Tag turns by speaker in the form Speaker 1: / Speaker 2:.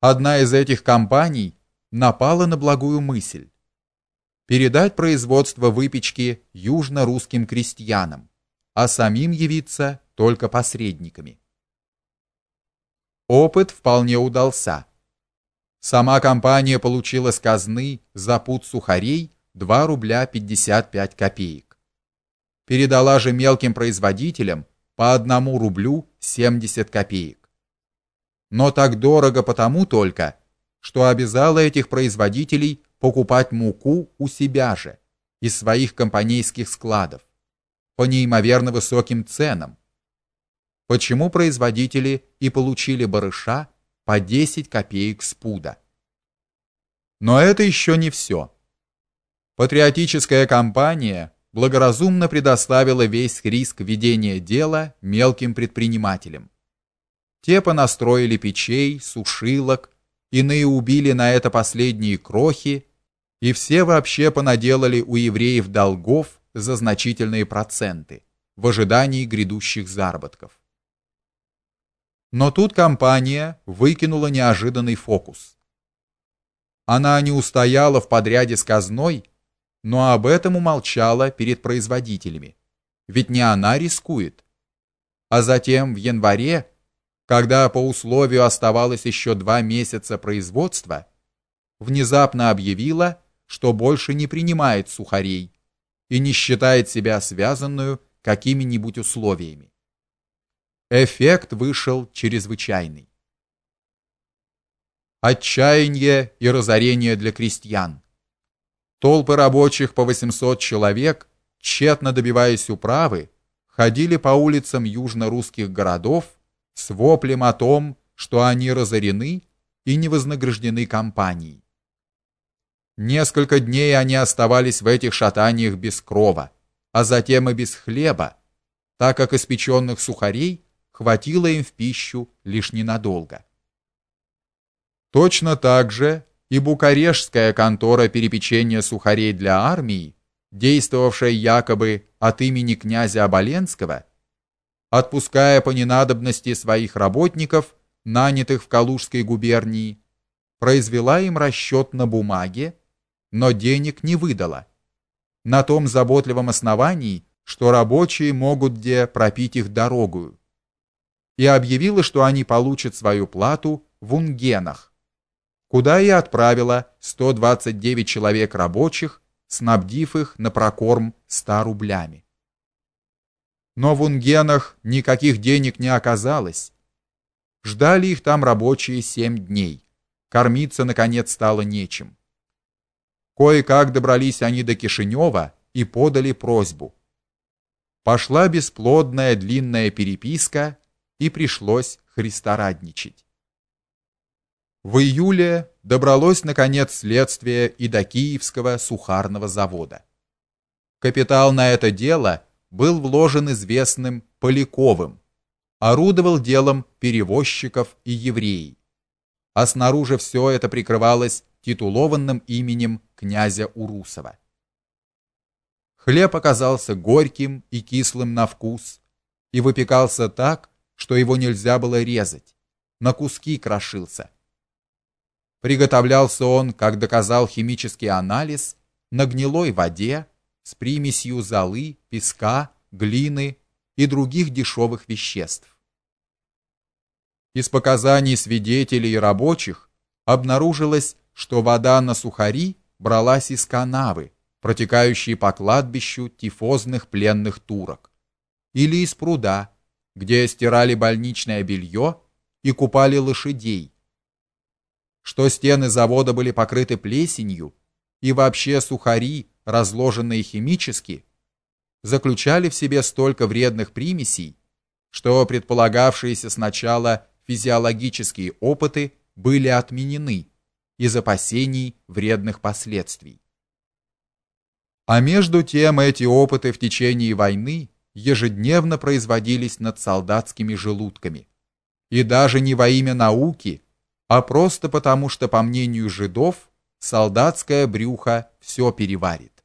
Speaker 1: Одна из этих компаний напала на благую мысль передать производство выпечки южно-русским крестьянам, а самим явиться только посредниками. Опыт вполне удался. Сама компания получила с казны за пуд сухарей 2 рубля 55 копеек. Передала же мелким производителям по 1 рублю 70 копеек. Но так дорого потому только, что обязала этих производителей покупать муку у себя же из своих компанейских складов по неимоверно высоким ценам. Почему производители и получили барыша по 10 копеек с пуда? Но это еще не все. Патриотическая компания благоразумно предоставила весь риск ведения дела мелким предпринимателям. Те понастроили печей, сушилок, иные убили на это последние крохи, и все вообще понаделали у евреев долгов за значительные проценты в ожидании грядущих заработков. Но тут компания выкинула неожиданный фокус. Она не устояла в подряде с казной, но об этом умолчала перед производителями. Ведь не она рискует. А затем в январе, когда по условию оставалось еще два месяца производства, внезапно объявила, что больше не принимает сухарей и не считает себя связанную какими-нибудь условиями. Эффект вышел чрезвычайный. Отчаяние и разорение для крестьян. Толпы рабочих по 800 человек, тщетно добиваясь управы, ходили по улицам южно-русских городов с воплем о том, что они разорены и не вознаграждены компанией. Несколько дней они оставались в этих шатаниях без крова, а затем и без хлеба, так как испеченных сухарей хватило им в пищу лишь ненадолго. Точно так же и букарештская контора перепечения сухарей для армии, действовавшая якобы от имени князя Оболенского, отпуская по ненадобности своих работников, нанятых в Калужской губернии, произвела им расчет на бумаге, но денег не выдала. На том заботливом основании, что рабочие могут где пропить их дорогу. И объявила, что они получат свою плату в унгенах куда и отправила 129 человек рабочих, снабдив их на прокорм 100 рублями. Но в Унгенах никаких денег не оказалось. Ждали их там рабочие семь дней. Кормиться наконец стало нечем. Кое-как добрались они до Кишинева и подали просьбу. Пошла бесплодная длинная переписка, и пришлось христорадничать. В июле добралось наконец следствие и до Киевского сухарного завода. Капитал на это дело был вложен известным Поляковым. Орудовал делом перевозчиков и евреев. А снаружи все это прикрывалось титулованным именем князя Урусова. Хлеб оказался горьким и кислым на вкус и выпекался так, что его нельзя было резать, на куски крошился Приготовлялся он, как доказал химический анализ, на гнилой воде с примесью золы, песка, глины и других дешевых веществ. Из показаний свидетелей и рабочих обнаружилось, что вода на сухари бралась из канавы, протекающей по кладбищу тифозных пленных турок, или из пруда, где стирали больничное белье и купали лошадей, что стены завода были покрыты плесенью и вообще сухари, разложенные химически, заключали в себе столько вредных примесей, что предполагавшиеся сначала физиологические опыты были отменены из опасений вредных последствий. А между тем эти опыты в течение войны ежедневно производились над солдатскими желудками. И даже не во имя науки, а просто потому, что, по мнению жидов, солдатское брюхо все переварит.